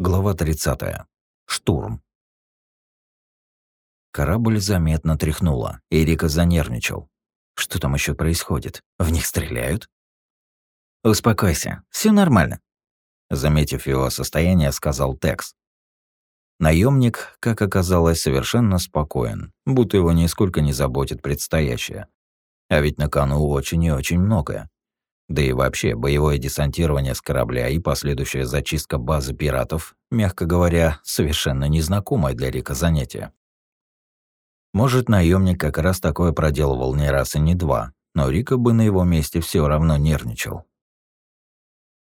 Глава 30. Штурм. Корабль заметно тряхнуло, и Рика занервничал. Что там еще происходит? В них стреляют? Успокойся, все нормально. Заметив его состояние, сказал Текс. Наемник, как оказалось, совершенно спокоен, будто его нисколько не заботит предстоящее. А ведь на кону очень и очень многое. Да и вообще, боевое десантирование с корабля и последующая зачистка базы пиратов, мягко говоря, совершенно незнакомое для Рика занятие. Может, наемник как раз такое проделывал не раз и не два, но Рика бы на его месте все равно нервничал.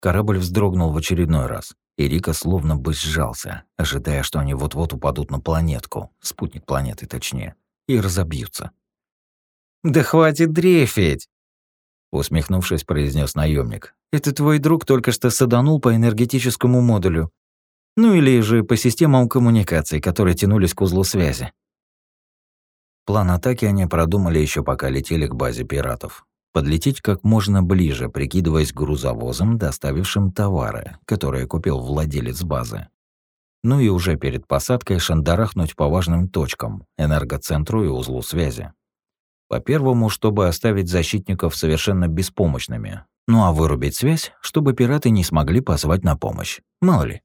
Корабль вздрогнул в очередной раз, и Рика словно бы сжался, ожидая, что они вот-вот упадут на планетку, спутник планеты точнее, и разобьются. «Да хватит дрейфить!» Усмехнувшись, произнес наемник. Это твой друг только что саданул по энергетическому модулю. Ну или же по системам коммуникаций, которые тянулись к узлу связи. План атаки они продумали еще пока летели к базе пиратов. Подлететь как можно ближе, прикидываясь грузовозом, доставившим товары, которые купил владелец базы. Ну и уже перед посадкой шандарахнуть по важным точкам, энергоцентру и узлу связи. По-первому, чтобы оставить защитников совершенно беспомощными. Ну а вырубить связь, чтобы пираты не смогли позвать на помощь. Мало ли.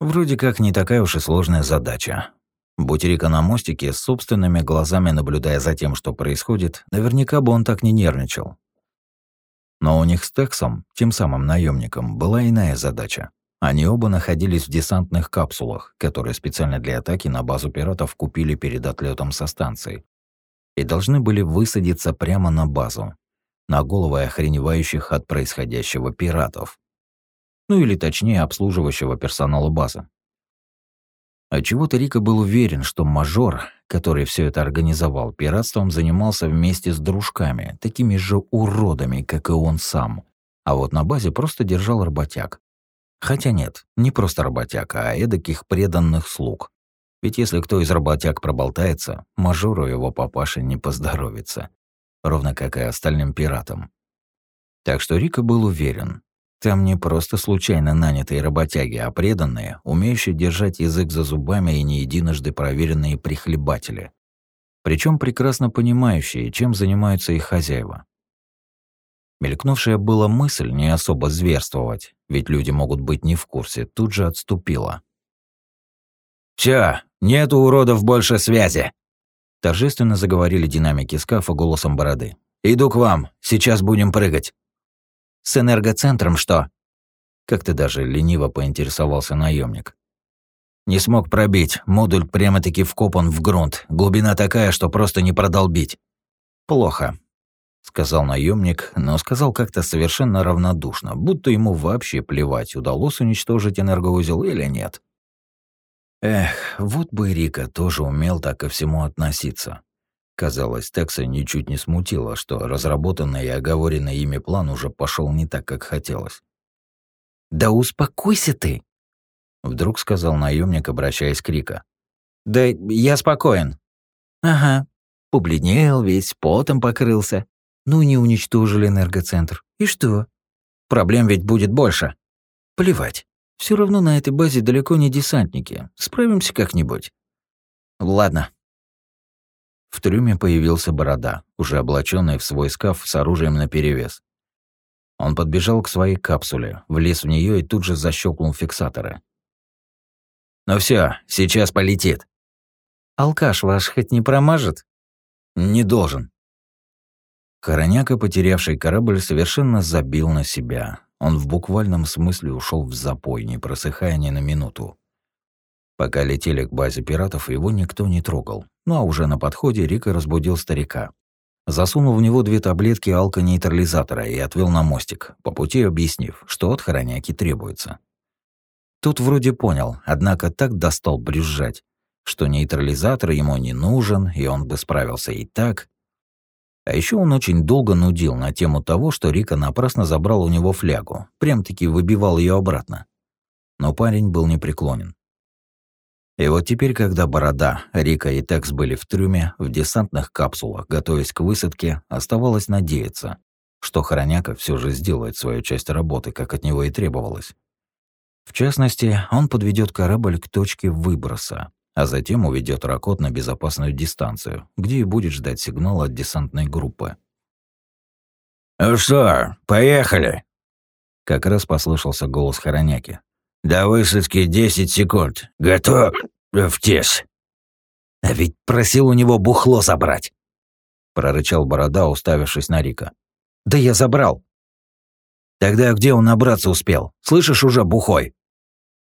Вроде как не такая уж и сложная задача. Будь на мостике, с собственными глазами наблюдая за тем, что происходит, наверняка бы он так не нервничал. Но у них с Тексом, тем самым наемником, была иная задача. Они оба находились в десантных капсулах, которые специально для атаки на базу пиратов купили перед отлетом со станции, и должны были высадиться прямо на базу, на головы охреневающих от происходящего пиратов. Ну или точнее, обслуживающего персонала базы. Отчего-то Рика был уверен, что мажор, который все это организовал, пиратством занимался вместе с дружками, такими же уродами, как и он сам. А вот на базе просто держал работяг. Хотя нет, не просто работяг, а эдаких преданных слуг. Ведь если кто из работяг проболтается, мажору его папаше не поздоровится. Ровно как и остальным пиратам. Так что Рика был уверен, там не просто случайно нанятые работяги, а преданные, умеющие держать язык за зубами и не единожды проверенные прихлебатели. Причем прекрасно понимающие, чем занимаются их хозяева. Мелькнувшая была мысль не особо зверствовать, ведь люди могут быть не в курсе, тут же отступила. «Всё, нет у уродов больше связи!» Торжественно заговорили динамики скафа голосом бороды. «Иду к вам, сейчас будем прыгать». «С энергоцентром что?» Как-то даже лениво поинтересовался наемник. «Не смог пробить, модуль прямо-таки вкопан в грунт, глубина такая, что просто не продолбить». «Плохо», — сказал наемник, но сказал как-то совершенно равнодушно, будто ему вообще плевать, удалось уничтожить энергоузел или нет. Эх, вот бы Рика тоже умел так ко всему относиться. Казалось, Текса ничуть не смутило, что разработанный и оговоренный ими план уже пошел не так, как хотелось. «Да успокойся ты!» Вдруг сказал наемник, обращаясь к Рика. «Да я спокоен». «Ага». Побледнел весь, потом покрылся. Ну, не уничтожили энергоцентр. И что? Проблем ведь будет больше. Плевать. Все равно на этой базе далеко не десантники. Справимся как-нибудь. Ладно. В трюме появился Борода, уже облаченный в свой скаф с оружием наперевес. Он подбежал к своей капсуле, влез в нее и тут же защелкнул фиксаторы. «Ну все, сейчас полетит». «Алкаш ваш хоть не промажет?» «Не должен». Хороняка, потерявший корабль, совершенно забил на себя, он в буквальном смысле ушел в запой, не просыхая ни на минуту. Пока летели к базе пиратов, его никто не трогал. Ну а уже на подходе Рика разбудил старика. Засунул в него две таблетки алконейтрализатора и отвел на мостик, по пути объяснив, что от хороняки требуется. Тут вроде понял, однако так достал брюзжать, что нейтрализатор ему не нужен, и он бы справился и так, а еще он очень долго нудил на тему того, что Рика напрасно забрал у него флягу, прям-таки выбивал ее обратно. Но парень был непреклонен. И вот теперь, когда Борода, Рика и Текс были в трюме, в десантных капсулах, готовясь к высадке, оставалось надеяться, что Хороняка все же сделает свою часть работы, как от него и требовалось. В частности, он подведет корабль к точке выброса, а затем уведет Ракот на безопасную дистанцию, где и будет ждать сигнала от десантной группы. «Ну что, поехали?» Как раз послышался голос Хороняки. «До высадки 10 секунд. Готов? В тес». «А ведь просил у него бухло забрать!» прорычал Борода, уставившись на Рика. «Да я забрал!» «Тогда где он набраться успел? Слышишь, уже бухой!»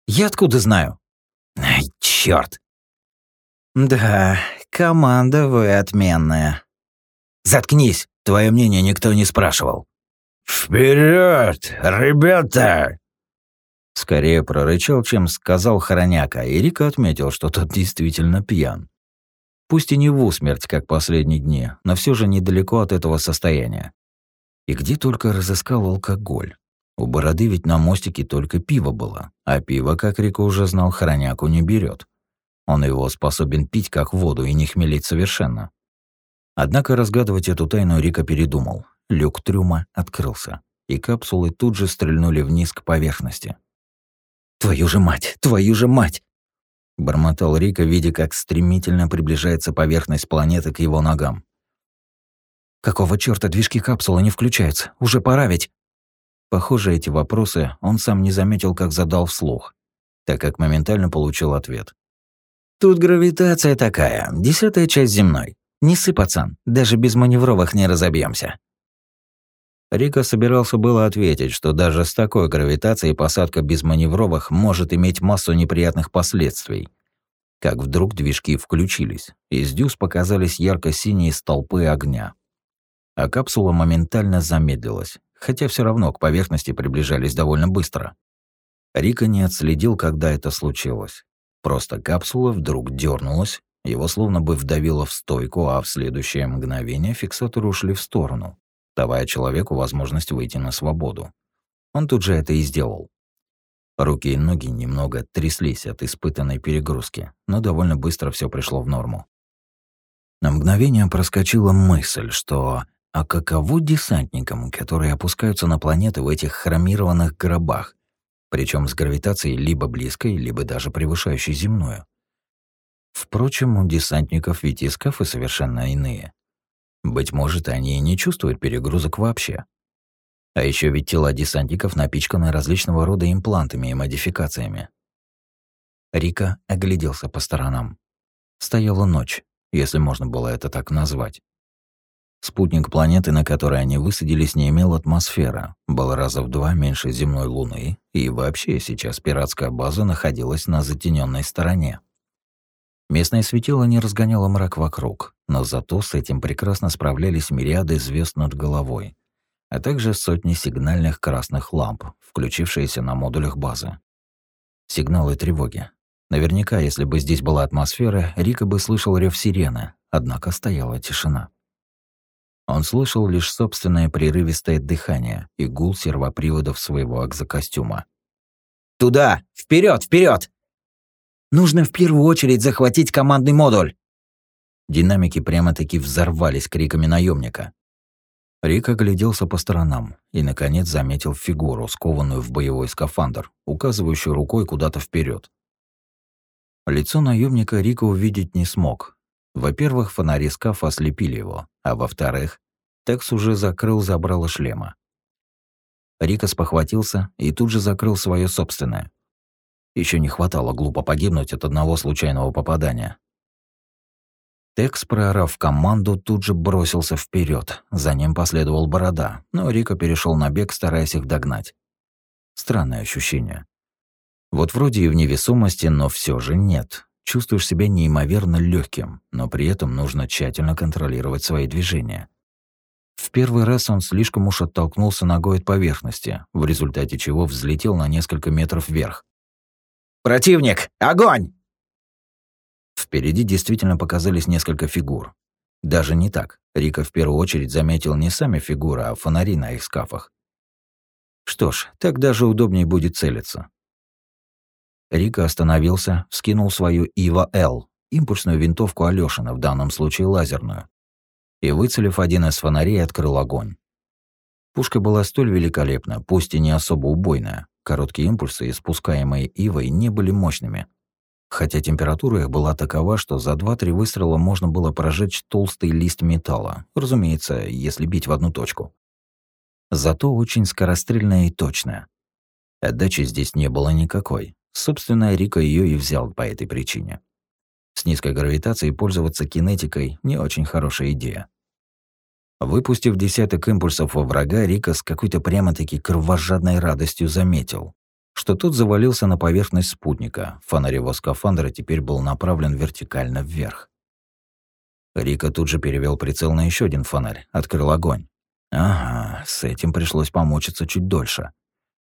«Я откуда знаю?» «Ай, чёрт!» «Да, команда вы отменная». «Заткнись, твое мнение никто не спрашивал». «Вперед, ребята!» Скорее прорычал, чем сказал Хороняка, и Рика отметил, что тот действительно пьян. Пусть и не в усмерть, как последние дни, но все же недалеко от этого состояния. И где только разыскал алкоголь. У Бороды ведь на мостике только пиво было, а пиво, как Рика уже знал, Хороняку не берет. Он его способен пить как воду и не хмелить совершенно. Однако разгадывать эту тайну Рика передумал. Люк трюма открылся, и капсулы тут же стрельнули вниз к поверхности. «Твою же мать! Твою же мать!» Бормотал Рика, видя, как стремительно приближается поверхность планеты к его ногам. «Какого чёрта движки капсулы не включаются? Уже пора ведь!» Похоже, эти вопросы он сам не заметил, как задал вслух, так как моментально получил ответ. Тут гравитация такая, десятая часть земной. Не ссы, пацан, даже без маневровых не разобьемся. Рика собирался было ответить, что даже с такой гравитацией посадка без маневровых может иметь массу неприятных последствий. Как вдруг движки включились, из дюз показались ярко-синие столпы огня. А капсула моментально замедлилась, хотя все равно к поверхности приближались довольно быстро. Рика не отследил, когда это случилось. Просто капсула вдруг дернулась, его словно бы вдавило в стойку, а в следующее мгновение фиксаторы ушли в сторону, давая человеку возможность выйти на свободу. Он тут же это и сделал. Руки и ноги немного тряслись от испытанной перегрузки, но довольно быстро все пришло в норму. На мгновение проскочила мысль, что а каково десантникам, которые опускаются на планеты в этих хромированных гробах, причем с гравитацией либо близкой, либо даже превышающей земную. Впрочем, у десантников ведь и скафы совершенно иные. Быть может, они и не чувствуют перегрузок вообще. А еще ведь тела десантников напичканы различного рода имплантами и модификациями. Рика огляделся по сторонам. Стояла ночь, если можно было это так назвать. Спутник планеты, на которой они высадились, не имел атмосферы, был раза в два меньше земной Луны, и вообще сейчас пиратская база находилась на затененной стороне. Местное светило не разгоняло мрак вокруг, но зато с этим прекрасно справлялись мириады звезд над головой, а также сотни сигнальных красных ламп, включившиеся на модулях базы. Сигналы тревоги. Наверняка, если бы здесь была атмосфера, Рика бы слышал рев сирены, однако стояла тишина. Он слышал лишь собственное прерывистое дыхание и гул сервоприводов своего экзокостюма. «Туда! Вперед, вперед! Нужно в первую очередь захватить командный модуль!» Динамики прямо-таки взорвались криками наемника. Рик огляделся по сторонам и, наконец, заметил фигуру, скованную в боевой скафандр, указывающую рукой куда-то вперед. Лицо наемника Рика увидеть не смог, во-первых, фонари скафа ослепили его, а во-вторых, Текс уже закрыл забрало шлема. Рика спохватился и тут же закрыл свое собственное. Еще не хватало глупо погибнуть от одного случайного попадания. Текс, проорав команду, тут же бросился вперед. За ним последовал Борода, но Рика перешел на бег, стараясь их догнать. Странное ощущение. Вот вроде и в невесомости, но все же нет. Чувствуешь себя неимоверно легким, но при этом нужно тщательно контролировать свои движения. В первый раз он слишком уж оттолкнулся ногой от поверхности, в результате чего взлетел на несколько метров вверх. «Противник! Огонь!» Впереди действительно показались несколько фигур. Даже не так. Рика в первую очередь заметил не сами фигуры, а фонари на их скафах. Что ж, так даже удобнее будет целиться. Рика остановился, вскинул свою Ива-Л, импульсную винтовку Алёшина, в данном случае лазерную, и, выцелив один из фонарей, открыл огонь. Пушка была столь великолепна, пусть и не особо убойная, Короткие импульсы, испускаемые Ивой, не были мощными. Хотя температура их была такова, что за 2-3 выстрела можно было прожечь толстый лист металла, разумеется, если бить в одну точку. Зато очень скорострельная и точная. Отдачи здесь не было никакой. Собственно, Рика ее и взял по этой причине. С низкой гравитацией пользоваться кинетикой – не очень хорошая идея. Выпустив десяток импульсов во врага, Рика с какой-то прямо-таки кровожадной радостью заметил, что тот завалился на поверхность спутника. Фонарь его скафандра теперь был направлен вертикально вверх. Рика тут же перевел прицел на еще один фонарь, открыл огонь. Ага, с этим пришлось помучиться чуть дольше.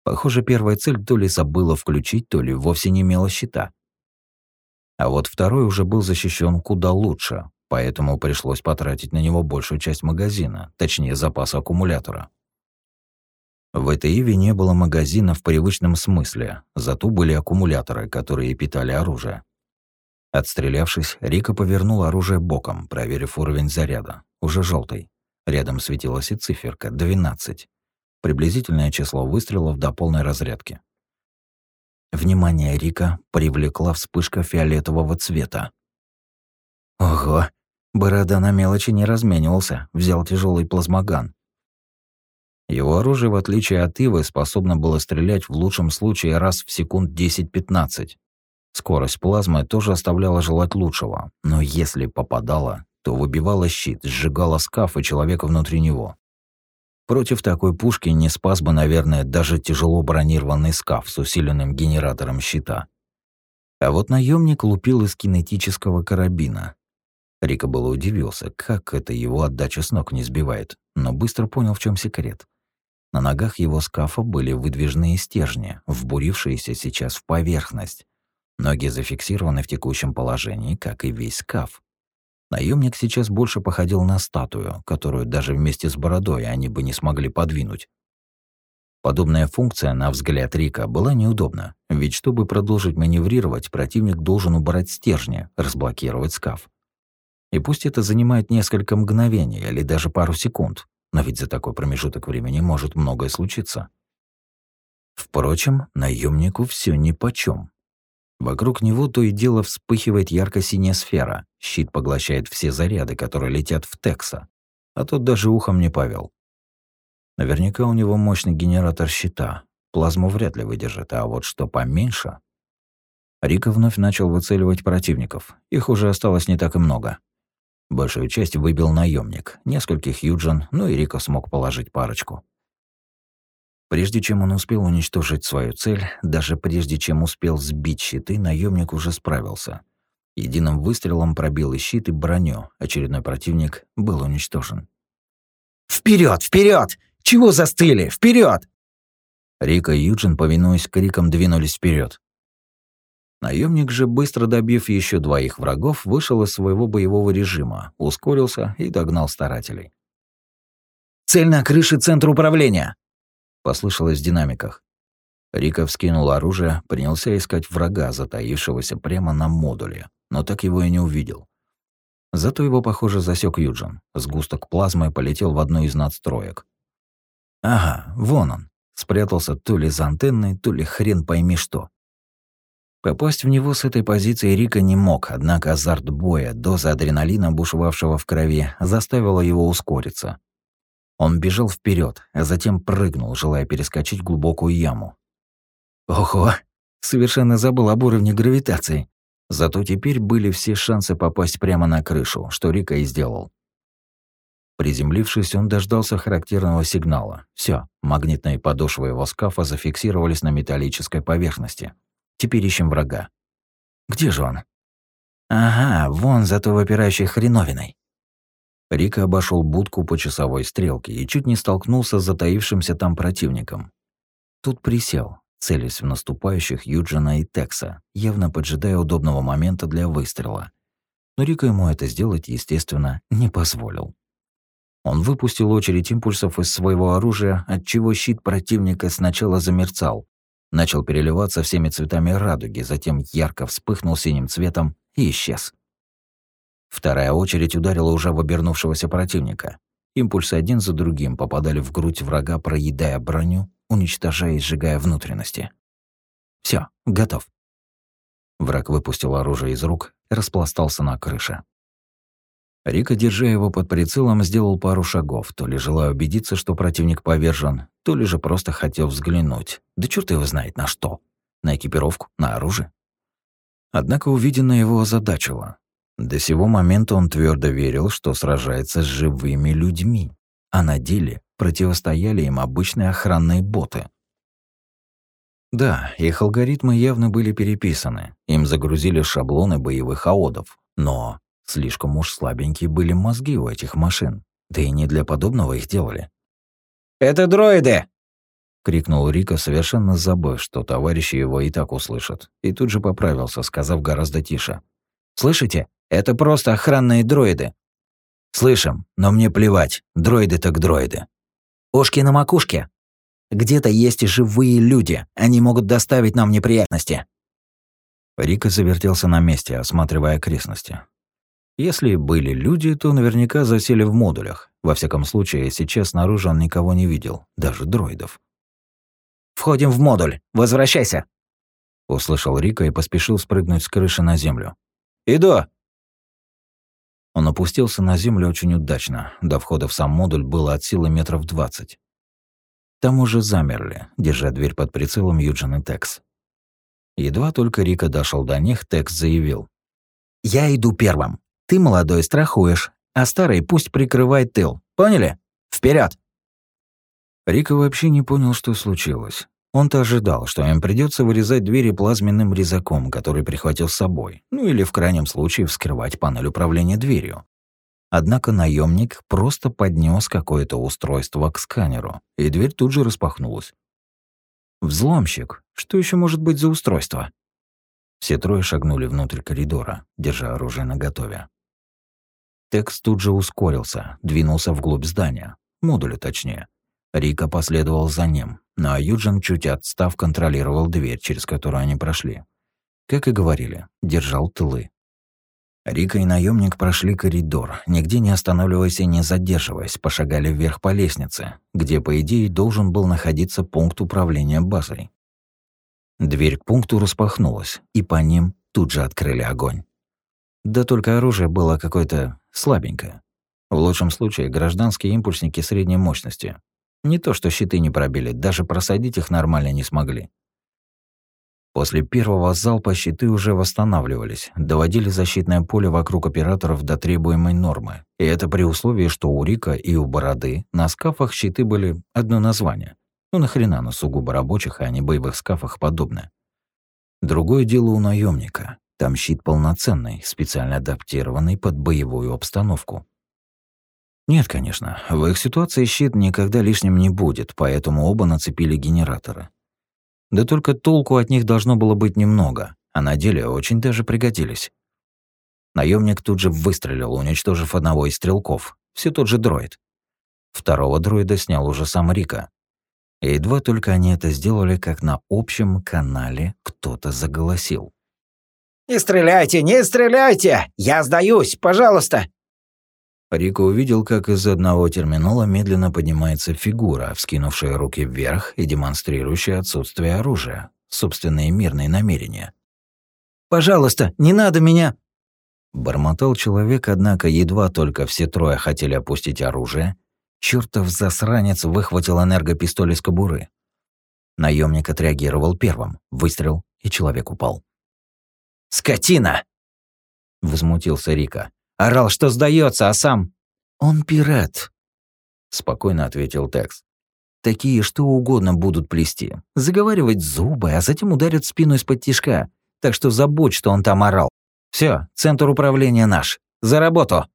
Похоже, первая цель то ли забыла включить, то ли вовсе не имела щита. А вот второй уже был защищен куда лучше, поэтому пришлось потратить на него большую часть магазина, точнее запаса аккумулятора. В этой Иве не было магазина в привычном смысле, зато были аккумуляторы, которые питали оружие. Отстрелявшись, Рика повернул оружие боком, проверив уровень заряда, уже желтый. Рядом светилась и циферка 12. Приблизительное число выстрелов до полной разрядки. Внимание Рика привлекла вспышка фиолетового цвета. Ого, Борода на мелочи не разменивался, взял тяжелый плазмоган. Его оружие, в отличие от Ивы, способно было стрелять в лучшем случае раз в секунд 10-15. Скорость плазмы тоже оставляла желать лучшего, но если попадала, то выбивала щит, сжигала скаф и человека внутри него. Против такой пушки не спас бы, наверное, даже тяжело бронированный скаф с усиленным генератором щита. А вот наемник лупил из кинетического карабина, Рика было удивился, как это его отдача с ног не сбивает, но быстро понял, в чем секрет. На ногах его скафа были выдвижные стержни, вбурившиеся сейчас в поверхность. Ноги зафиксированы в текущем положении, как и весь скаф. Наемник сейчас больше походил на статую, которую даже вместе с бородой они бы не смогли подвинуть. Подобная функция, на взгляд Рика, была неудобна, ведь чтобы продолжить маневрировать, противник должен убрать стержни, разблокировать скаф. И пусть это занимает несколько мгновений или даже пару секунд, но ведь за такой промежуток времени может многое случиться. Впрочем, наемнику все нипочем. Вокруг него то и дело вспыхивает ярко-синяя сфера, щит поглощает все заряды, которые летят в Текса, а тот даже ухом не повел. Наверняка у него мощный генератор щита, плазму вряд ли выдержит, а вот что поменьше... Рика вновь начал выцеливать противников, их уже осталось не так и много. Большую часть выбил наемник, нескольких Юджин, ну и Рико смог положить парочку. Прежде чем он успел уничтожить свою цель, даже прежде чем успел сбить щиты, наемник уже справился. Единым выстрелом пробил и щит, и броню. Очередной противник был уничтожен. Вперед, вперед! Чего застыли? Вперед! Рика и Юджин, повинуясь крикам, двинулись вперед. Наемник же, быстро добив еще двоих врагов, вышел из своего боевого режима, ускорился и догнал старателей. «Цель на крыше центра управления!» — послышалось в динамиках. Рика вскинул оружие, принялся искать врага, затаившегося прямо на модуле, но так его и не увидел. Зато его, похоже, засек Юджин. Сгусток плазмы полетел в одну из надстроек. Ага, вон он. Спрятался то ли за антенной, то ли хрен пойми что. Попасть в него с этой позиции Рика не мог, однако азарт боя, доза адреналина, бушевавшего в крови, заставила его ускориться. Он бежал вперед, а затем прыгнул, желая перескочить глубокую яму. Ого! Совершенно забыл об уровне гравитации. Зато теперь были все шансы попасть прямо на крышу, что Рика и сделал. Приземлившись, он дождался характерного сигнала. Все, магнитные подошвы его скафа зафиксировались на металлической поверхности. Теперь ищем врага. Где же он? Ага, вон за той выпирающей хреновиной. Рика обошел будку по часовой стрелке и чуть не столкнулся с затаившимся там противником. Тут присел, целясь в наступающих Юджина и Текса, явно поджидая удобного момента для выстрела. Но Рика ему это сделать, естественно, не позволил. Он выпустил очередь импульсов из своего оружия, отчего щит противника сначала замерцал, начал переливаться всеми цветами радуги, затем ярко вспыхнул синим цветом и исчез. Вторая очередь ударила уже в обернувшегося противника. Импульсы один за другим попадали в грудь врага, проедая броню, уничтожая и сжигая внутренности. Все, готов. Враг выпустил оружие из рук и распластался на крыше. Рика, держа его под прицелом, сделал пару шагов, то ли желая убедиться, что противник повержен, то ли же просто хотел взглянуть. Да черт его знает на что. На экипировку, на оружие. Однако увиденное его озадачило. До сего момента он твердо верил, что сражается с живыми людьми, а на деле противостояли им обычные охранные боты. Да, их алгоритмы явно были переписаны, им загрузили шаблоны боевых аодов, но Слишком уж слабенькие были мозги у этих машин. Да и не для подобного их делали. «Это дроиды!» — крикнул Рика, совершенно забыв, что товарищи его и так услышат, и тут же поправился, сказав гораздо тише. «Слышите? Это просто охранные дроиды». «Слышим, но мне плевать, дроиды так дроиды». «Ушки на макушке. Где-то есть живые люди, они могут доставить нам неприятности». Рика завертелся на месте, осматривая окрестности. Если были люди, то наверняка засели в модулях. Во всяком случае, сейчас снаружи он никого не видел, даже дроидов. «Входим в модуль! Возвращайся!» Услышал Рика и поспешил спрыгнуть с крыши на землю. «Иду!» Он опустился на землю очень удачно. До входа в сам модуль было от силы метров двадцать. Там уже замерли, держа дверь под прицелом Юджин и Текс. Едва только Рика дошел до них, Текс заявил. «Я иду первым. Ты, молодой, страхуешь, а старый пусть прикрывает тыл. Поняли? Вперед! Рика вообще не понял, что случилось. Он-то ожидал, что им придется вырезать двери плазменным резаком, который прихватил с собой, ну или в крайнем случае вскрывать панель управления дверью. Однако наемник просто поднес какое-то устройство к сканеру, и дверь тут же распахнулась. Взломщик. Что еще может быть за устройство? Все трое шагнули внутрь коридора, держа оружие наготове. Текст тут же ускорился, двинулся вглубь здания, модуля точнее. Рика последовал за ним, ну а Юджин, чуть отстав, контролировал дверь, через которую они прошли. Как и говорили, держал тылы. Рика и наемник прошли коридор, нигде не останавливаясь и не задерживаясь, пошагали вверх по лестнице, где, по идее, должен был находиться пункт управления базой. Дверь к пункту распахнулась, и по ним тут же открыли огонь. Да только оружие было какое-то слабенькое. В лучшем случае гражданские импульсники средней мощности. Не то что щиты не пробили, даже просадить их нормально не смогли. После первого залпа щиты уже восстанавливались, доводили защитное поле вокруг операторов до требуемой нормы. И это при условии, что у Рика и у Бороды на скафах щиты были одно название. Ну нахрена на сугубо рабочих, а не боевых скафах подобное. Другое дело у наемника. Там щит полноценный, специально адаптированный под боевую обстановку. Нет, конечно, в их ситуации щит никогда лишним не будет, поэтому оба нацепили генераторы. Да только толку от них должно было быть немного, а на деле очень даже пригодились. Наемник тут же выстрелил, уничтожив одного из стрелков, все тот же дроид. Второго дроида снял уже сам Рика. И едва только они это сделали, как на общем канале кто-то заголосил. «Не стреляйте, не стреляйте! Я сдаюсь, пожалуйста!» Рико увидел, как из одного терминала медленно поднимается фигура, вскинувшая руки вверх и демонстрирующая отсутствие оружия, собственные мирные намерения. «Пожалуйста, не надо меня!» Бормотал человек, однако едва только все трое хотели опустить оружие, чертов засранец выхватил энергопистоль из кобуры. Наемник отреагировал первым, выстрел, и человек упал. «Скотина!» — возмутился Рика. Орал, что сдается, а сам... «Он пират», — спокойно ответил Текс. «Такие что угодно будут плести. Заговаривать зубы, а затем ударят спину из-под тишка. Так что забудь, что он там орал. Все, центр управления наш. За работу!»